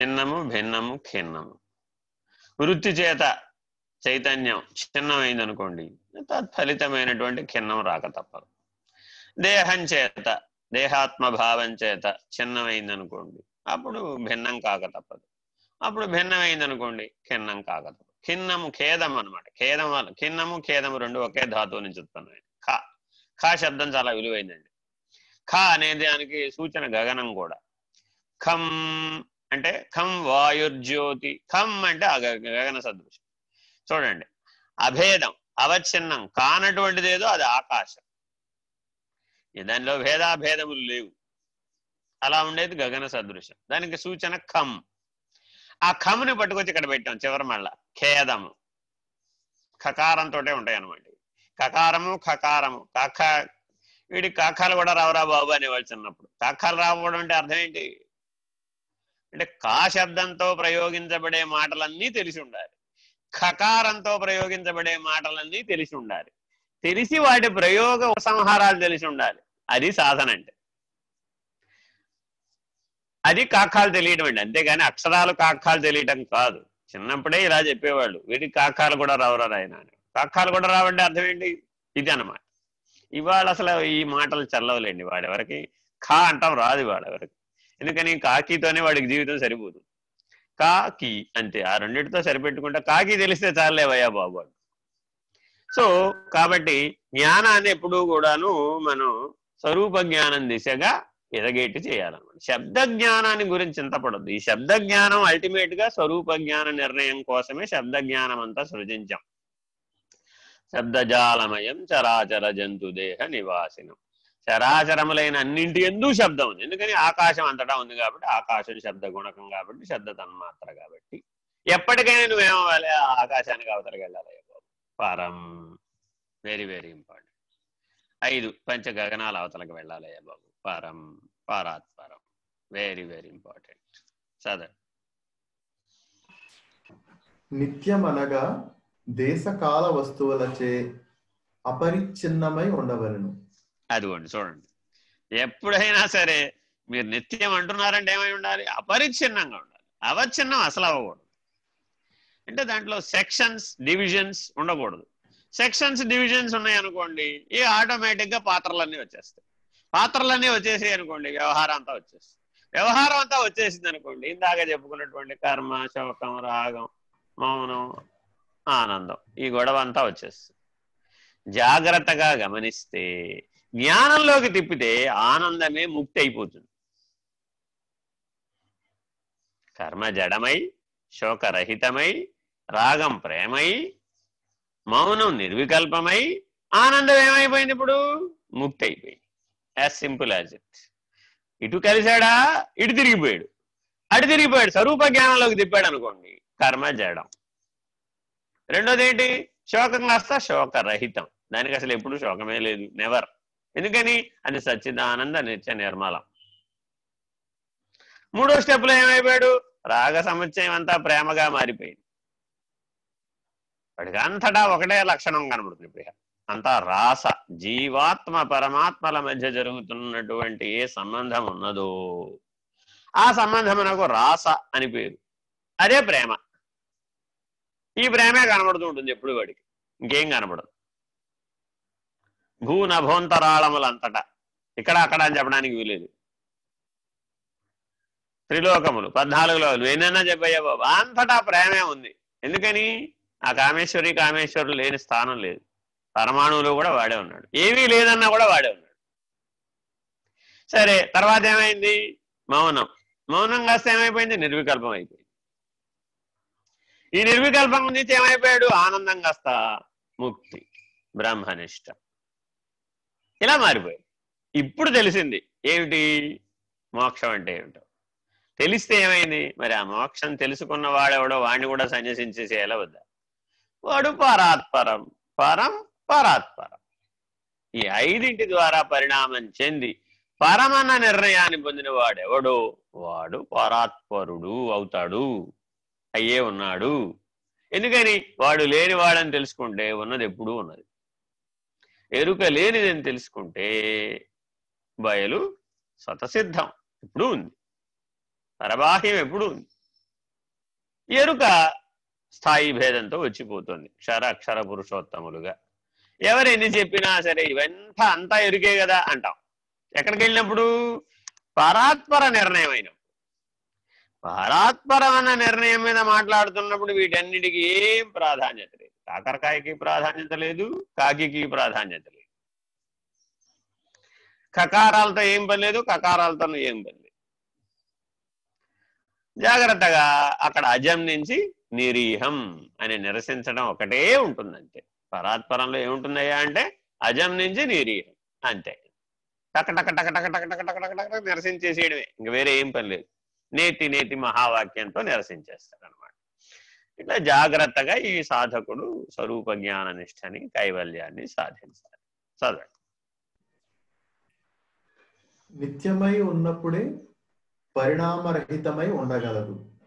చిన్నము భిన్నము ఖిన్నము. వృత్తి చేత చైతన్యం చిన్నమైంది అనుకోండి తత్ఫలితమైనటువంటి ఖిన్నం రాక తప్పదు. దేహం చేత దేహాత్మ భావం చేత చిన్నమైంది అనుకోండి అప్పుడు భిన్నం కాక తప్పదు. అప్పుడు భిన్నమైంది అనుకోండి ఖిన్నం కాక తప్పదు. ఖిన్నము ఖేదం అనమాట ఖేదం వల్ల ఖిన్నము ఖేదము రెండు ఒకే ధాతువు నుంచి ఉత్పన్నమైంది ఖ ఖ శబ్దం చాలా విలువైందండి. ఖ అనే దానికి సూచన గగనం కూడా. ఖం అంటే ఖం వాయుర్జ్యోతి ఖం అంటే గగన సదృశం. చూడండి. అభేదం అవచ్ఛిన్నం కానటువంటిది ఏదో అది ఆకాశం. దానిలో భేదాభేదములు లేవు. అలా ఉండేది గగన సదృశం. దానికి సూచన ఖం. ఆ ఖమ్ని పట్టుకొచ్చి ఇక్కడ పెట్టాం చివరి మళ్ళా. ఖేదము. ఖకారంతో ఉంటాయి అనమాట కకారము ఖకారము. కఖ వీడి కాకాలు కూడా రావురా బాబు అనేవాళ్ళు చిన్నప్పుడు. కాకాలు రావడం అంటే అర్థం ఏంటి? అంటే కా శబ్దంతో ప్రయోగించబడే మాటలన్నీ తెలిసి ఉండాలి. ఖకారంతో ప్రయోగించబడే మాటలన్నీ తెలిసి ఉండాలి. తెలిసి వాటి ప్రయోగ ఉపసంహారాలు తెలిసి ఉండాలి. అది సాధన అంటే. అది కాకాలు తెలియటం అండి. అంతేగాని అక్షరాలు కాకాలు తెలియటం కాదు. చిన్నప్పుడే ఇలా చెప్పేవాళ్ళు. వీటికి కాకాలు కూడా రావరా ఆయన కాకాలు కూడా రావండి అర్థం ఏంటి? ఇది అనమాట ఇవాళ అసలు ఈ మాటలు చల్లవలేండి వాడెవరికి? ఖా అంటాం రాదు వాడెవరికి? ఎందుకని కాకితోనే వాడికి జీవితం సరిపోదు. కాకి అంతే ఆ రెండింటితో సరిపెట్టుకుంటే కాకి తెలిస్తే చాలేవయ్యా బాబు సో కాబట్టి జ్ఞానాన్ని ఎప్పుడూ కూడాను మనం స్వరూప జ్ఞానం దిశగా ఎదగేటి చేయాలన్నమాట. శబ్ద జ్ఞానాన్ని గురించి చింతపడద్దు. ఈ శబ్ద జ్ఞానం అల్టిమేట్గా స్వరూప జ్ఞాన నిర్ణయం కోసమే శబ్ద జ్ఞానం అంతా సృజించాం. శబ్దజాలమయం చరాచర జంతు దేహ నివాసినం. చరాచరములైన అన్నింటి ఎందు శబ్దం ఉంది. ఎందుకని? ఆకాశం అంతటా ఉంది కాబట్టి ఆకాశం శబ్ద గుణకం కాబట్టి శబ్ద తన్మాత్ర కాబట్టి. ఎప్పటికైనా నువ్వేమవ్వాలి ఆకాశానికి అవతలకి వెళ్ళాలి బాబు. పరం. వెరీ వెరీ ఇంపార్టెంట్ ఐదు పంచ గగనాల అవతలకు వెళ్ళాలి బాబు. పరం. పరాత్పరం వెరీ వెరీ ఇంపార్టెంట్ చదవండి నిత్యమనగా దేశకాల వస్తువులచే అపరిచ్ఛిన్నమై ఉండవలను. అదిగోండి చూడండి. ఎప్పుడైనా సరే మీరు నిత్యం అంటున్నారంటే ఏమై ఉండాలి? అపరిచ్ఛిన్నంగా ఉండాలి. అవచ్ఛిన్నం అసలు అవ్వకూడదు. అంటే దాంట్లో సెక్షన్స్ డివిజన్స్ ఉండకూడదు. సెక్షన్స్ డివిజన్స్ ఉన్నాయి అనుకోండి ఈ ఆటోమేటిక్గా పాత్రలన్నీ వచ్చేస్తాయి. పాత్రలన్నీ వచ్చేసాయి అనుకోండి వ్యవహారం అంతా వచ్చేస్తుంది. వ్యవహారం అంతా వచ్చేసింది అనుకోండి ఇందాక చెప్పుకున్నటువంటి కర్మ శోకం రాగం మౌనం ఆనందం ఈ గొడవ అంతా వచ్చేస్తుంది. జాగ్రత్తగా గమనిస్తే జ్ఞానంలోకి తిప్పితే ఆనందమే ముక్తి అయిపోతుంది కర్మ జడమై శోకరహితమై రాగం ప్రేమై మౌనం నిర్వికల్పమై ఆనందం ఏమైపోయింది ఇప్పుడు? ముక్తి అయిపోయింది యాజ్ సింపుల్ యాజ్ ఇట్. ఇటు కలిశాడా? ఇటు తిరిగిపోయాడు. అటు తిరిగిపోయాడు. స్వరూప జ్ఞానంలోకి తిప్పాడు అనుకోండి. కర్మ జడం. రెండోది ఏంటి శోకం కాస్త శోకరహితం. దానికి అసలు ఎప్పుడు శోకమే లేదు. నెవర్ ఎందుకని? అది సచ్చిదానంద నిత్య నిర్మలం. మూడో స్టెప్లో ఏమైపోయాడు? రాగ సముచ్చయం అంతా ప్రేమగా మారిపోయింది. వాడికి అంతటా ఒకటే లక్షణం కనబడుతుంది ప్రియ. అంతా రాస జీవాత్మ పరమాత్మల మధ్య జరుగుతున్నటువంటి ఏ సంబంధం ఉన్నదో. ఆ సంబంధమునకు రాస అని పేరు. అదే ప్రేమ. ఈ ప్రేమే కనబడుతూ ఉంటుంది ఎప్పుడు వాడికి. ఇంకేం కనబడదు. భూనభోంతరాళములంతటా. ఇక్కడ అక్కడ అని చెప్పడానికి వీలేదు త్రిలోకములు పద్నాలుగు లోకములు. ఎన్నైనా చెప్పయ్యా బాబు. అంతటా ప్రేమే ఉంది. ఎందుకని? ఆ కామేశ్వరి కామేశ్వరులు లేని స్థానం లేదు. పరమాణువులో కూడా వాడే ఉన్నాడు. ఏమీ లేదన్నా కూడా వాడే ఉన్నాడు. సరే తర్వాత ఏమైంది? మౌనం. మౌనం కాస్త ఏమైపోయింది? నిర్వికల్పం అయిపోయింది. ఈ నిర్వికల్పం నుంచి ఏమైపోయాడు? ఆనందం కాస్త ముక్తి బ్రహ్మనిష్ట. ఇలా మారిపోయి ఇప్పుడు తెలిసింది ఏమిటి? మోక్షం అంటే ఏమిటో. తెలిస్తే ఏమైంది? మరి ఆ మోక్షం తెలుసుకున్న వాడెవడో వాడిని కూడా సన్యసించేసేయాలా వద్దా వాడు పరాత్పరం పరం పరాత్పరం. ఈ ఐదింటి ద్వారా పరిణామం చెంది పరమన్న నిర్ణయాన్ని పొందిన వాడెవడో? వాడు పరాత్పరుడు అవుతాడు. అయ్యే ఉన్నాడు. ఎందుకని? వాడు లేని వాడని తెలుసుకుంటే ఉన్నది ఎప్పుడూ ఉన్నది. ఎరుక లేనిదని తెలుసుకుంటే బయలు స్వతసిద్ధం. ఎప్పుడూ ఉంది. పరబాహ్యం ఎప్పుడూ ఉంది. ఎరుక స్థాయి భేదంతో వచ్చిపోతుంది. క్షర అక్షర పురుషోత్తములుగా. ఎవరు ఎన్ని చెప్పినా సరే ఇవంతా అంతా ఎరుకే కదా అంటాం. ఎక్కడికి వెళ్ళినప్పుడు? పరాత్పర నిర్ణయం అయిన పరాత్పరమైన నిర్ణయం మీద మాట్లాడుతున్నప్పుడు వీటన్నిటికీ ఏం ప్రాధాన్యత లేదు. కాకరకాయకి ప్రాధాన్యత లేదు కాకికి ప్రాధాన్యత లేదు కకారాలతో ఏం పని లేదు కకారాలతో ఏం పని లేదు జాగ్రత్తగా అక్కడ అజం నుంచి నిరీహం అని నిరసించడం ఒకటే ఉంటుందంతే పరాత్పరంలో ఏముంటుందయ్యా అంటే అజం నుంచి నిరీహం అంతే టక టక టక టక టక టక టక టక నిరసించేసేయడమే ఇంక వేరే ఏం పని లేదు నేటి నేటి మహావాక్యంతో నిరసించేస్తాడు ఇట్లా జాగ్రత్తగా ఈ సాధకుడు స్వరూప జ్ఞాన నిష్టని కైవల్యాన్ని సాధించాలి. చదవండి. నిత్యమై ఉన్నప్పుడే పరిణామరహితమై ఉండగలదు.